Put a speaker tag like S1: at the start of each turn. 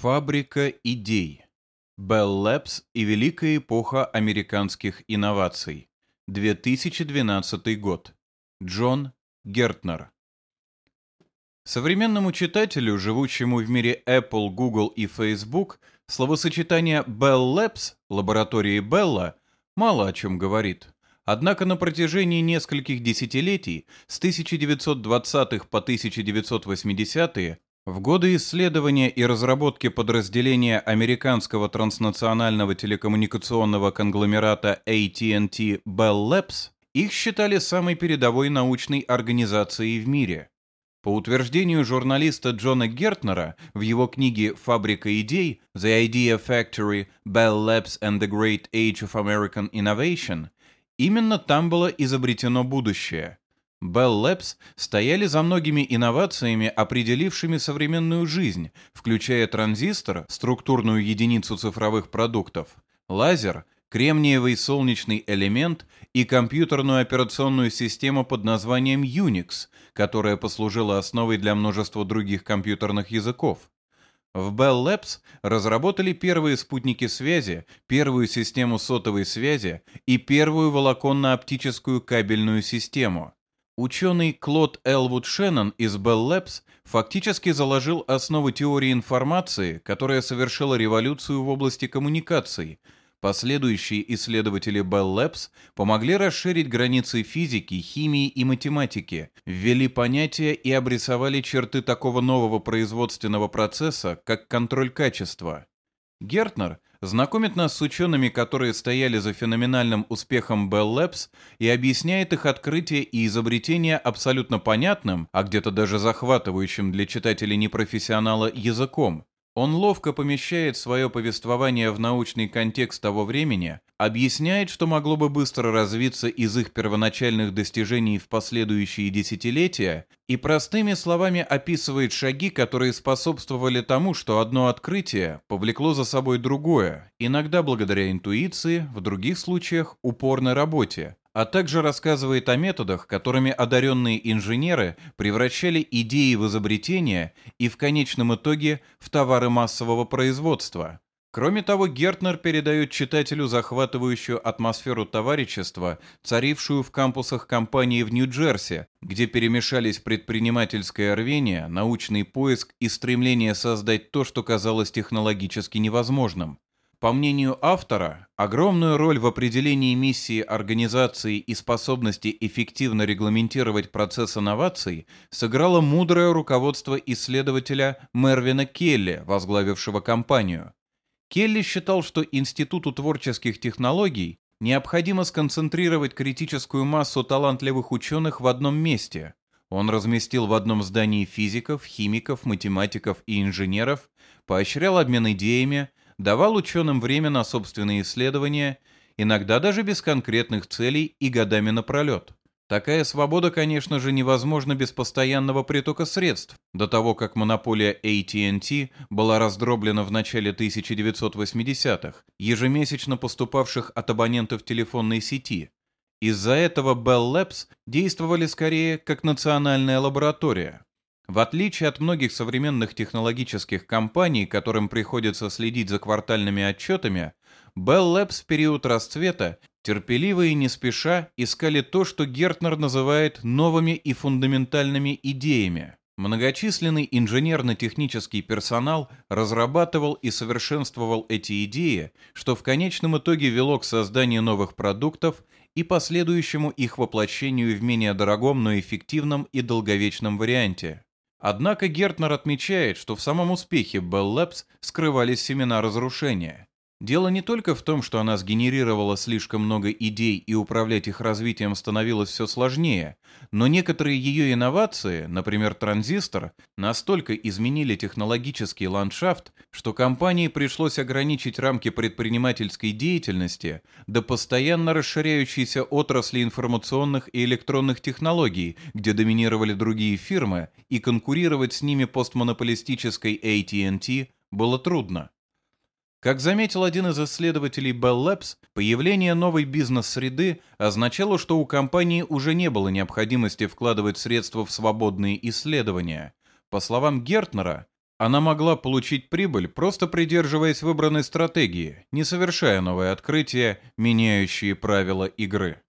S1: Фабрика идей. Bell Labs и великая эпоха американских инноваций. 2012 год. Джон Гертнер. Современному читателю, живущему в мире Apple, Google и Facebook, словосочетание Bell Labs, лаборатории Белла, мало о чем говорит. Однако на протяжении нескольких десятилетий, с 1920-х по 1980-е, в годы исследования и разработки подразделения американского транснационального телекоммуникационного конгломерата AT&T Bell Labs их считали самой передовой научной организацией в мире. По утверждению журналиста Джона Гертнера в его книге «Фабрика идей» The Idea Factory, Bell Labs and the Great Age of American Innovation, именно там было изобретено будущее – Bell Labs стояли за многими инновациями, определившими современную жизнь, включая транзистор, структурную единицу цифровых продуктов, лазер, кремниевый солнечный элемент и компьютерную операционную систему под названием Unix, которая послужила основой для множества других компьютерных языков. В Bell Labs разработали первые спутники связи, первую систему сотовой связи и первую волоконно-оптическую кабельную систему – Ученый Клод Элвуд Шеннон из Bell Labs фактически заложил основы теории информации, которая совершила революцию в области коммуникаций. Последующие исследователи Bell Labs помогли расширить границы физики, химии и математики, ввели понятия и обрисовали черты такого нового производственного процесса, как контроль качества. Гертнер – знакомит нас с учеными, которые стояли за феноменальным успехом Bell Labs и объясняет их открытие и изобретение абсолютно понятным, а где-то даже захватывающим для читателей непрофессионала языком. Он ловко помещает свое повествование в научный контекст того времени, объясняет, что могло бы быстро развиться из их первоначальных достижений в последующие десятилетия, и простыми словами описывает шаги, которые способствовали тому, что одно открытие повлекло за собой другое, иногда благодаря интуиции, в других случаях упорной работе, а также рассказывает о методах, которыми одаренные инженеры превращали идеи в изобретения и в конечном итоге в товары массового производства. Кроме того, Гертнер передает читателю захватывающую атмосферу товарищества, царившую в кампусах компании в Нью-Джерси, где перемешались предпринимательское рвение, научный поиск и стремление создать то, что казалось технологически невозможным. По мнению автора, огромную роль в определении миссии организации и способности эффективно регламентировать процесс инноваций сыграло мудрое руководство исследователя Мервина Келли, возглавившего компанию. Келли считал, что Институту творческих технологий необходимо сконцентрировать критическую массу талантливых ученых в одном месте. Он разместил в одном здании физиков, химиков, математиков и инженеров, поощрял обмен идеями, давал ученым время на собственные исследования, иногда даже без конкретных целей и годами напролет. Такая свобода, конечно же, невозможна без постоянного притока средств, до того, как монополия AT&T была раздроблена в начале 1980-х, ежемесячно поступавших от абонентов телефонной сети. Из-за этого Bell Labs действовали скорее как национальная лаборатория. В отличие от многих современных технологических компаний, которым приходится следить за квартальными отчетами, Bell Labs в период расцвета терпеливо и не спеша искали то, что Гертнер называет новыми и фундаментальными идеями. Многочисленный инженерно-технический персонал разрабатывал и совершенствовал эти идеи, что в конечном итоге вело к созданию новых продуктов и последующему их воплощению в менее дорогом, но эффективном и долговечном варианте. Однако Гертнер отмечает, что в самом успехе Bell Labs скрывались семена разрушения. Дело не только в том, что она сгенерировала слишком много идей и управлять их развитием становилось все сложнее, но некоторые ее инновации, например, транзистор, настолько изменили технологический ландшафт, что компании пришлось ограничить рамки предпринимательской деятельности до постоянно расширяющейся отрасли информационных и электронных технологий, где доминировали другие фирмы, и конкурировать с ними постмонополистической AT&T было трудно. Как заметил один из исследователей Bell Labs, появление новой бизнес-среды означало, что у компании уже не было необходимости вкладывать средства в свободные исследования. По словам Гертнера, она могла получить прибыль, просто придерживаясь выбранной стратегии, не совершая новые открытия, меняющие правила игры.